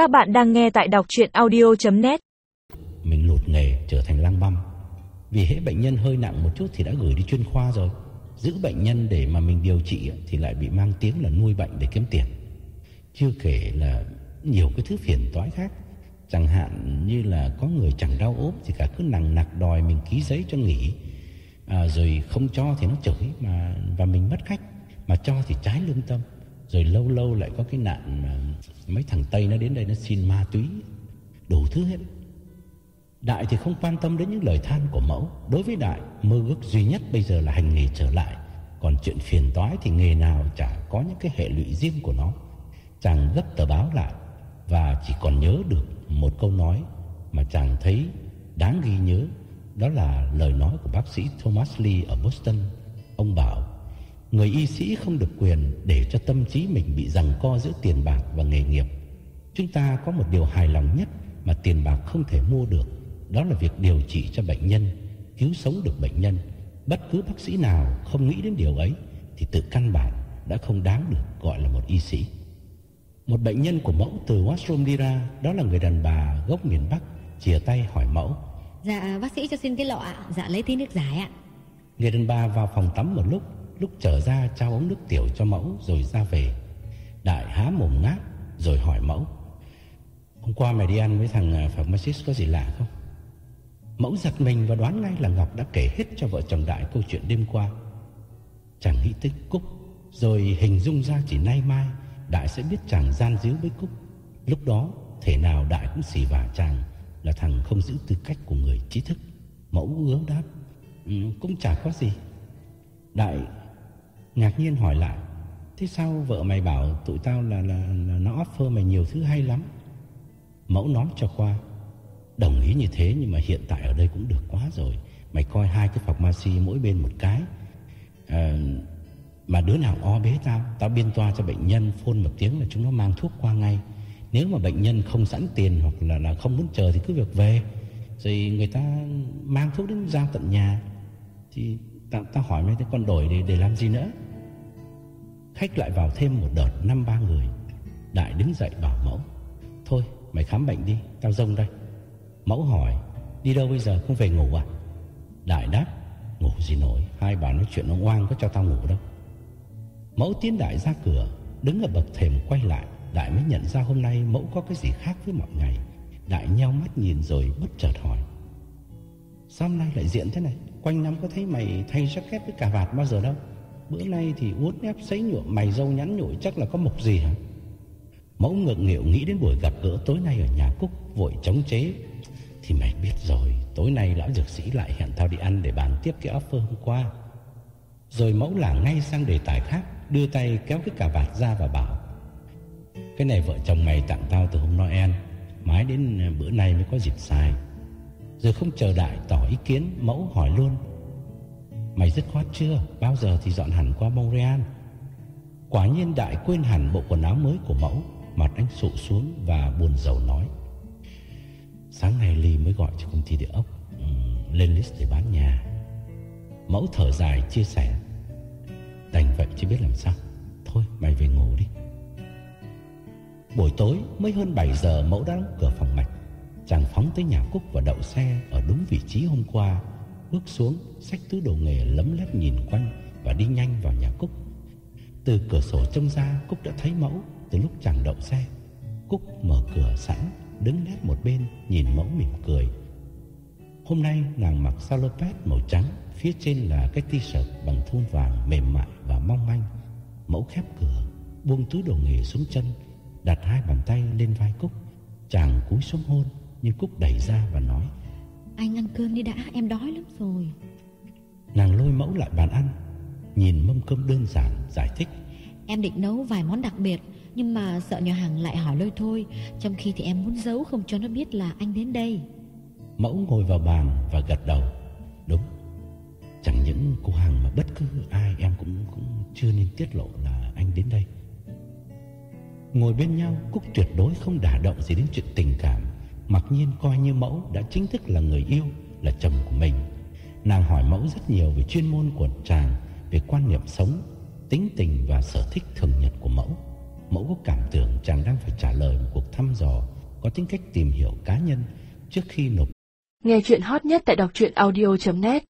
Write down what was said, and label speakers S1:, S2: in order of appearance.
S1: Các bạn đang nghe tại đọc chuyện audio.net
S2: Mình lụt nghề trở thành lang băm. Vì hễ bệnh nhân hơi nặng một chút thì đã gửi đi chuyên khoa rồi. Giữ bệnh nhân để mà mình điều trị thì lại bị mang tiếng là nuôi bệnh để kiếm tiền. Chưa kể là nhiều cái thứ phiền toái khác. Chẳng hạn như là có người chẳng đau ốm thì cả cứ nặng nặc đòi mình ký giấy cho nghỉ. À, Rồi không cho thì nó chửi mà và mình mất khách. Mà cho thì trái lương tâm. Rồi lâu lâu lại có cái nạn mà mấy thằng Tây nó đến đây nó xin ma túy. Đủ thứ hết. Đại thì không quan tâm đến những lời than của mẫu. Đối với Đại, mơ ước duy nhất bây giờ là hành nghề trở lại. Còn chuyện phiền toái thì nghề nào chả có những cái hệ lụy riêng của nó. Chàng gấp tờ báo lại, Và chỉ còn nhớ được một câu nói Mà chàng thấy đáng ghi nhớ. Đó là lời nói của bác sĩ Thomas Lee ở Boston. Ông bảo Người y sĩ không được quyền để cho tâm trí mình bị giằng co giữa tiền bạc và nghề nghiệp. Chúng ta có một điều hài lòng nhất mà tiền bạc không thể mua được Đó là việc điều trị cho bệnh nhân, cứu sống được bệnh nhân. Bất cứ bác sĩ nào không nghĩ đến điều ấy Thì tự căn bản đã không đáng được gọi là một y sĩ. Một bệnh nhân của mẫu từ washroom đi ra Đó là người đàn bà gốc miền Bắc Chìa tay hỏi mẫu.
S3: Dạ bác sĩ cho xin cái lọ ạ. Dạ lấy tí nước giải ạ.
S2: Người đàn bà vào phòng tắm một lúc Lúc trở ra trao ống nước tiểu cho mẫu Rồi ra về. Đại há mồm ngáp Rồi hỏi mẫu Hôm qua mày đi ăn với thằng à, pharmacist có gì lạ không? Mẫu giật mình và đoán ngay là Ngọc đã kể hết cho vợ chồng Đại câu chuyện đêm qua. Chàng nghĩ tới Cúc Rồi hình dung ra chỉ nay mai Đại sẽ biết chàng gian díu với Cúc. Lúc đó thể nào Đại cũng xì vả chàng Là thằng không giữ tư cách của người trí thức. Mẫu ướng đáp ừ, Cũng chả có gì. Đại ngạc nhiên hỏi lại Thế sao vợ mày bảo tụi tao là, là, là nó offer mày nhiều thứ hay lắm? Mẫu nói cho qua Đồng ý như thế nhưng mà hiện tại ở đây cũng được quá rồi. Mày coi hai cái phòng pharmacy mỗi bên một cái. À, Mà đứa nào o bế tao Tao biên toa cho bệnh nhân phôn một tiếng là chúng nó mang thuốc qua ngay. Nếu mà bệnh nhân không sẵn tiền Hoặc là, là không muốn chờ thì cứ việc về. Rồi người ta mang thuốc đến giao tận nhà. Thì ta, ta hỏi mấy cái con đổi để, để làm gì nữa? Khách lại vào thêm một đợt năm ba người. Đại đứng dậy bảo mẫu Thôi mày khám bệnh đi Tao rông đây. Mẫu hỏi Đi đâu bây giờ? Không về ngủ à? Đại đáp Ngủ gì nổi Hai bà nói chuyện ông oang có cho tao ngủ đâu. Mẫu tiến đại ra cửa Đứng ở bậc thềm quay lại. Đại mới nhận ra hôm nay mẫu có cái gì khác với mọi ngày. Đại nheo mắt nhìn rồi bất chợt hỏi Sao hôm nay lại diện thế này? Quanh năm có thấy mày thay jacket với cà vạt bao giờ đâu? Bữa nay thì uốn ép sấy nhuộm, mày dâu nhắn nhủi, chắc là có mục gì hả? Mẫu ngượng nghịu nghĩ đến buổi gặp gỡ tối nay ở nhà Cúc, Vội chống chế. Thì mày biết rồi, Tối nay lão dược sĩ lại hẹn tao đi ăn để bàn tiếp cái offer hôm qua. Rồi mẫu lảng ngay sang đề tài khác, Đưa tay kéo cái cà vạt ra và bảo, Cái này vợ chồng mày tặng tao từ hôm Noel, Mãi đến bữa nay mới có dịp xài. Rồi không chờ đại tỏ ý kiến Mẫu hỏi luôn. Mày dứt khoát chưa? Bao giờ thì dọn hẳn qua Montreal? Quả nhiên đại quên hẳn bộ quần áo mới của mẫu Mặt anh sụ xuống và buồn rầu nói. Sáng nay Ly mới gọi cho công ty địa ốc um, Lên list để bán nhà. Mẫu thở dài chia sẻ. Đành vậy chứ biết làm sao. Thôi mày về ngủ đi. Buổi tối mới hơn 7 giờ mẫu đã đóng cửa phòng mạch. Chàng phóng tới nhà Cúc và đậu xe Ở đúng vị trí hôm qua, Bước xuống Xách túi đồ nghề lấm lét nhìn quanh Và đi nhanh vào nhà Cúc. Từ cửa sổ trông ra, Cúc đã thấy mẫu Từ lúc chàng đậu xe. Cúc mở cửa sẵn, Đứng nét một bên, nhìn mẫu mỉm cười. Hôm nay nàng mặc salopet màu trắng, Phía trên là cái t-shirt bằng thun vàng mềm mại và mong manh. Mẫu khép cửa, Buông túi đồ nghề xuống chân, Đặt hai bàn tay lên vai Cúc. Chàng cúi xuống hôn nhưng Cúc đẩy ra và nói
S3: Anh ăn cơm đi đã em đói lắm rồi.
S2: Nàng lôi mẫu lại bàn ăn Nhìn mâm cơm đơn giản giải thích.
S3: Em định nấu vài món đặc biệt Nhưng mà sợ nhà hàng lại hỏi lôi thôi. Trong khi thì em muốn giấu không cho nó biết là anh đến đây.
S2: Mẫu ngồi vào bàn và gật đầu. Đúng Chẳng những cô hàng mà bất cứ ai em cũng cũng chưa nên tiết lộ là anh đến đây. Ngồi bên nhau Cúc tuyệt đối không đả động gì đến chuyện tình cảm Mặc nhiên coi như mẫu đã chính thức là người yêu, Là chồng của mình. Nàng hỏi mẫu rất nhiều về chuyên môn của chàng, Về quan niệm sống, Tính tình và sở thích thường nhật của mẫu. Mẫu có cảm tưởng chàng đang phải trả lời một cuộc thăm dò, có tính cách tìm hiểu cá nhân trước khi nộp.
S4: Nghe chuyện hot nhất tại đọc truyện audio.net